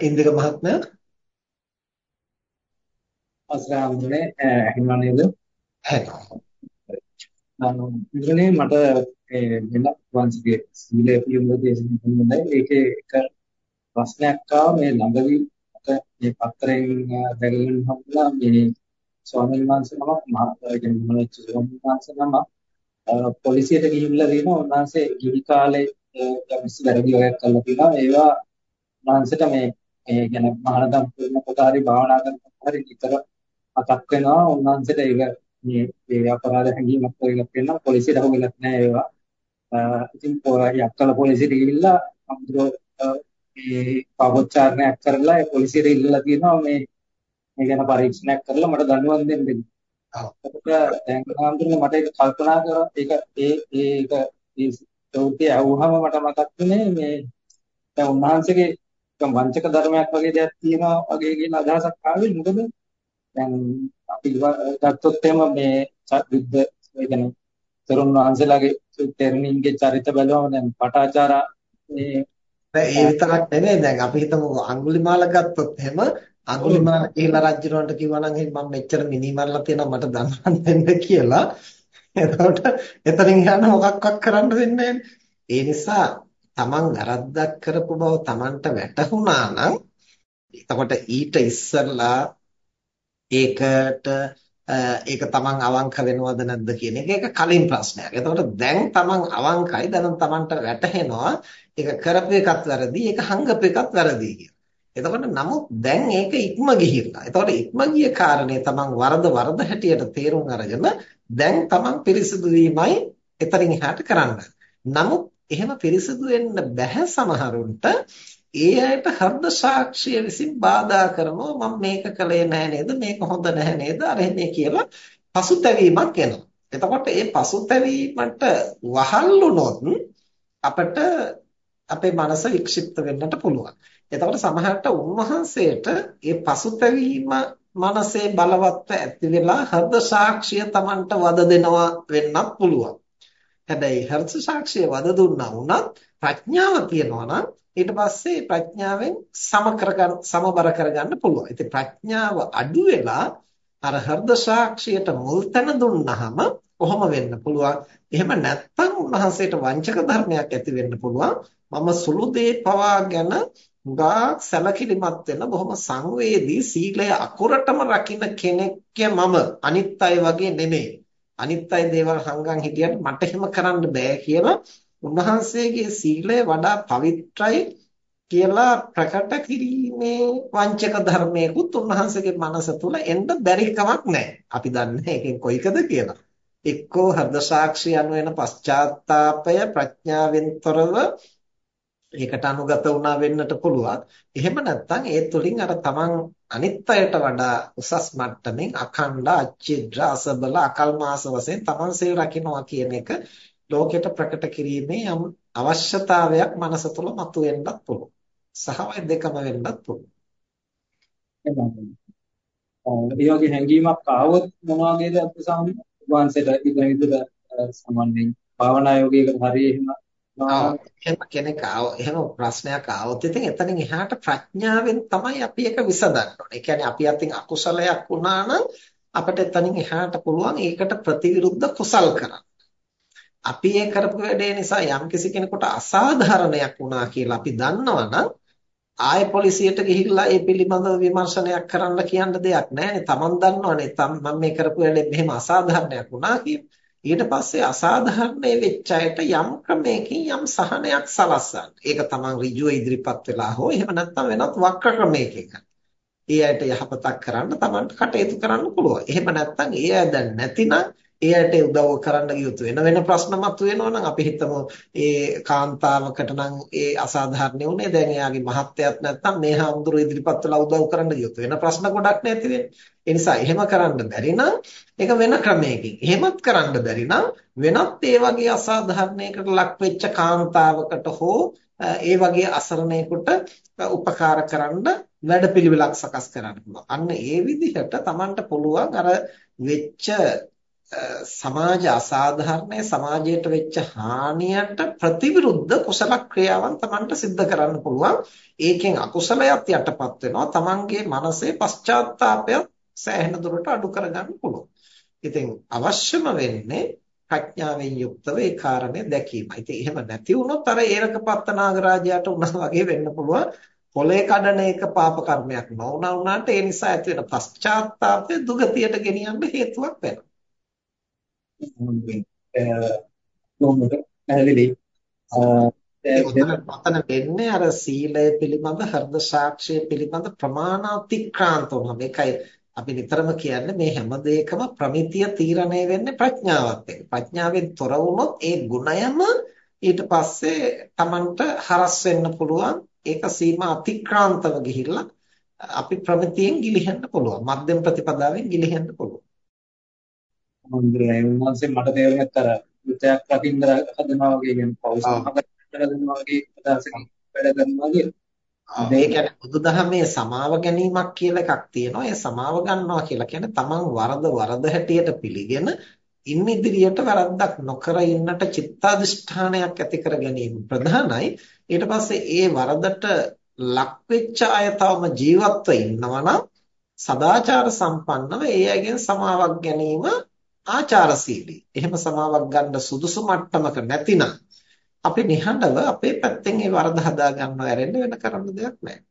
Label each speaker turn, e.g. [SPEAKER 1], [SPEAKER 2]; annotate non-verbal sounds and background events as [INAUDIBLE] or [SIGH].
[SPEAKER 1] ඉන්දික මහත්මයා
[SPEAKER 2] අස්රාම්නේ ඇහිමා නේද? ඉතින් මට ඒ වෙන වංශිකේ සීලය පිළිබඳව දේශනා කරන්න ඒකේ එක ප්‍රශ්නයක් ආවා මේ ළඟදී මට මේ පත්‍රයෙන් දැකගෙන හම්බුණා මේ ස්වාමීන් වහන්සේ නමක් මම ස්වාමීන් වහන්සේ නම පොලිසියට ගිහිල්ලා දිනවා උන්වහන්සේ ගිහි කාලේ යම්සි වැරදි වගේක් කරලා තියෙනවා ඒවා උන්වහන්සේට මේ මේ කියන මහානදම් කරනකොට හරි භාවනා කරනකොට හරි නිතර මතක් වෙනවා උන්වහන්සේට ඒක මේ ඒ අපරාධ හැඟීමක් වගේ වෙනවා පොලිසියට හොගෙලත් නැහැ ඒවා. ඉතින් යක්කල පොලිසියට ගිහිල්ලා අමුද්‍රෝ මේ පවොච්චාරණයක් කරලා ඒ පොලිසියට ඉල්ලලා තියෙනවා මේ මේ ගැන පරීක්ෂණයක් කරලා මට දඬුවම් දෙන්න දෙන්න. එතකොට දැන් ආන්දරේ මට ඒක කල්පනා කරා ඒක ඒ ඒක ඒ ප්‍රවෘත්ති අහුවම මට මතක් වුණේ මේ දැන් උන්වහන්සේගේ වංචක ධර්මයක් වගේ දෙයක් තියෙනවා වගේ කියන අදහසක් ආවේ මොකද? දැන් අපි ගත්තොත් එහෙම මේ බුද්ධ ඒ කියන්නේ තරුණ වහන්සේලාගේ තෙරණින්ගේ චරිත බැලුවම දැන් පටාචාරා මේ
[SPEAKER 1] ඒ විතරක් නෙමෙයි. දැන් අපි හිතමු අඟුලිමාල ගත්තොත් එහෙම අඟුලිමාල කියලා රජුරවන්ට කිව්වා නම් මම මෙච්චර මිනි මරලා තියෙනවා මට දන්වන් දෙන්න [LAUGHS] කියලා. එතකොට එතනින් යන මොකක්වත් කරන්න වෙන්නේ ඒ නිසා තමන් වැරද්දක් කරපු බව තමන්ට වැටහුණා නම් එතකොට ඊට ඉස්සෙල්ලා ඒකට ඒක තමන් අවංක වෙනවද නැද්ද කියන එක ඒක කලින් ප්‍රශ්නයක්. එතකොට දැන් තමන් අවංකයි දැන් තමන්ට වැටහෙනවා ඒක කරපු එකත් වැරදි ඒක හංගපු එකත් වැරදි කියලා. එතකොට නමුත් දැන් ඒක ඉක්ම ගිහිල්ලා. එතකොට ඉක්ම ගිය කාරණේ තමන් වරද වරද හැටියට තේරුම් අරගෙන දැන් තමන් පිරිසිදු වීමයි එතරින් එහාට කරන්න. නමුත් එහෙම පිරිසිදු වෙන්න බැහැ සමහරුන්ට ඒ අයට හෘද සාක්ෂිය විසින් බාධා කරනවා මම මේක කළේ නැහැ නේද මේක හොඳ නැහැ නේද අර මේ කියලා පසුතැවීමක් එනවා. එතකොට මේ පසුතැවීමට වහල් වුණොත් අපිට අපේ මනස වික්ෂිප්ත වෙන්නට පුළුවන්. එතකොට සමහරට උන්වහන්සේට මේ පසුතැවීම මනසේ බලවත්ව ඇති වෙලා හෘද සාක්ෂිය Tamanට වද දෙනවා වෙන්නත් පුළුවන්. හැබැයි හෘද සාක්ෂිය වද දුන්නා වුණත් ප්‍රඥාව තියනවා නම් ඊට පස්සේ ප්‍රඥාවෙන් සම කරගන්න සමබර කරගන්න පුළුවන්. ඉතින් ප්‍රඥාව අඩු වෙලා අර හෘද සාක්ෂියට මුල් තැන දුන්නාම කොහොම වෙන්න පුළුවන්? එහෙම නැත්නම් උන්වහන්සේට වංචක ධර්මයක් ඇති වෙන්න පුළුවන්. මම සුළු දේ පවාගෙන ගා සැලකිලිමත් වෙන බොහොම සංවේදී සීලය අකුරටම රකින්න කෙනෙක්ය මම අනිත් අය වගේ නෙමෙයි. අනිත් අය දේවල් හංගන් හිටියට මට එහෙම කරන්න බෑ කියලා උන්වහන්සේගේ සීලය වඩා පවිත්‍රයි කියලා ප්‍රකට කිරීමේ වංචක ධර්මයකුත් උන්වහන්සේගේ මනස තුල එන්න බැරි කමක් නැහැ. අපි දන්නේ ඒකෙන් කොයිකද කියලා. එක්කෝ හෘද සාක්ෂි අනු වෙන පශ්චාත්තාපය ප්‍රඥාවෙන් තොරව ඒකට අනුගත වුණා වෙන්නට පුළුවන්. එහෙම නැත්නම් ඒ තුලින් අර තමන් අනිත් අයට වඩා උසස් මට්ටමින් අඛණ්ඩ අච්චිද්‍ර අසබල අකල්මාස වශයෙන් තමන් සිල් රකින්නවා කියන එක ලෝකයට ප්‍රකට කිරීමේ යම් අවශ්‍යතාවයක් මනස තුළ මතුවෙන්නත් පුළුවන්. සහ වයි දෙකම වෙන්නත් පුළුවන්.
[SPEAKER 2] ඒ වගේ හැඟීමක් ආවොත් මොන වගේද අපේ සාමි වංශයට ඉගෙන විතර සම්බන්ධයෙන් භාවනා යෝගයකට හරිය එහෙම
[SPEAKER 1] එහෙම කෙනෙක් ආව එහෙම ප්‍රශ්නයක් ආවොත් ඉතින් එතනින් එහාට ප්‍රඥාවෙන් තමයි අපි ඒක විසඳන්න ඕනේ. ඒ කියන්නේ අපි අතින් අකුසලයක් වුණා නම් අපිට එතනින් එහාට පුළුවන් ඒකට ප්‍රතිවිරුද්ධ කුසල් කරන්න. අපි ඒ කරපු වැඩේ නිසා යම්කිසි කෙනෙකුට අසාධාරණයක් වුණා කියලා අපි දන්නවනම් ආය පොලිසියට ගිහිල්ලා ඒ පිළිබඳව විමර්ශනයක් කරන්න කියන්න දෙයක් නැහැ. Taman දන්නවනේ මම මේ කරපු වැඩේ මෙහෙම අසාධාරණයක් වුණා කියලා. ඊට පස්සේ අසාධාරණේ වෙච්ච අයට යම් ක්‍රමයකින් යම් සහනයක් සලස්සන්න. ඒක Taman ඍජුව ඉදිරිපත් වෙලා හෝ එහෙම නැත්නම් වෙනත් වක්‍ර ක්‍රමයකින්. ඒ අයට යහපතක් කරන්න Tamanට කටයුතු කරන්න පුළුවන්. එහෙම නැත්නම් ඒ අය දැන් නැතිනම් ඒ අයට උදව් කරන්න ගියොත් වෙන වෙන ප්‍රශ්න මතුවෙනවා නම් අපි හිතමු ඒ කාන්තාවකට නම් ඒ අසාධාරණ උනේ දැන් එයාගේ මහත්යත් නැත්නම් මේ හාමුදුරු ඉදිරිපත් වෙලා උදව් කරන්න ගියොත් වෙන ප්‍රශ්න ගොඩක් නැති වෙන්නේ. ඒ නිසා එහෙම කරන්න බැරි නම් ඒක වෙන ක්‍රමයකින්. එහෙමත් කරන්න බැරි නම් වෙනත් ඒ වගේ අසාධාරණයකට ලක් වෙච්ච කාන්තාවකට හෝ ඒ වගේ අසරණයෙකුට උපකාර කරන්න වැඩපිළිවෙලක් සකස් කරන්න පුළුවන්. අන්න ඒ විදිහට Tamanට පුළුවන් අර වෙච්ච සමාජ අසාධාරණයි සමාජයට වෙච්ච හානියට ප්‍රතිවිරුද්ධ කුසල ක්‍රියාවන් Tamanට සිද්ධ කරන්න පුළුවන් ඒකෙන් අකුසලයක් යටපත් වෙනවා Tamanගේ මනසේ පශ්චාත්තාපය සෑහෙන දුරට අඩු කරගන්න පුළුවන් ඉතින් අවශ්‍යම වෙන්නේ ප්‍රඥාවෙන් යුක්තව ඒ කාරණය දැකීමයි. ඉතින් එහෙම නැති වුණොත් අර ඒරකපත්ත නාගරාජයාට උනා වගේ වෙන්න පුළුවන්. පොලේ කඩන එක පාප කර්මයක් නොවුනා වුණාට ඒ නිසා ඇති වෙන පශ්චාත්තාපය දුගතියට ගෙනියන්න හේතුවක් වෙනවා.
[SPEAKER 2] කොහොමද පැහැදිලි
[SPEAKER 1] මතන වෙන්නේ අර සීලය පිළිබඳ හෘද සාක්ෂිය පිළිබඳ ප්‍රමාණාතික්‍රාන්ත වුණා. මේකයි අපි නිතරම කියන්නේ මේ හැම දෙයකම ප්‍රමිතිය තීරණය වෙන්නේ ප්‍රඥාවත් එක්ක. ප්‍රඥාවෙන් තොර වුණොත් ඒ ගුණයම ඊට පස්සේ Tamanට හරස් වෙන්න පුළුවන්. ඒක සීමා අතික්‍රාන්තව ගිහිල්ලා අපි ප්‍රමිතියෙන් ගිලිහෙන්න පුළුවන්. මධ්‍යම ප්‍රතිපදාවෙන් ගිලිහෙන්න පුළුවන්.
[SPEAKER 2] මන්දිරේ උන්වහන්සේ මට තේරුණත් අර යුතයක් රකින්න හදනවා වගේ කියන්නේ පෞසමකට හදනවා වගේ අදහසකින් වැඩ කරනවා කියලා.
[SPEAKER 1] ඒ කියන්නේ බුදුදහමේ සමාව ගැනීමක් කියලා එකක් තියෙනවා. ඒ සමාව ගන්නවා කියලා කියන්නේ තමන් වරද වරද හැටියට පිළිගෙන ඉන් ඉදිරියට වැරද්දක් නොකර ඉන්නට චිත්තාදිෂ්ඨානයක් ඇති කර ගැනීම ප්‍රධානයි. ඊට පස්සේ ඒ වරදට ලක් වෙච්ච අය තවම ජීවත්ව ඉන්නවා නම් සදාචාර සම්පන්නව ඒ අයගෙන් සමාවක් ගැනීම ආචාරශීලී. එහෙම සමාවක් ගන්න සුදුසු මට්ටමක නැතිනම් අපි නිහඬව අපේ පැත්තෙන් ඒ වරද හදා ගන්නව ඇරෙන්න වෙන කරන්න දෙයක් නැහැ.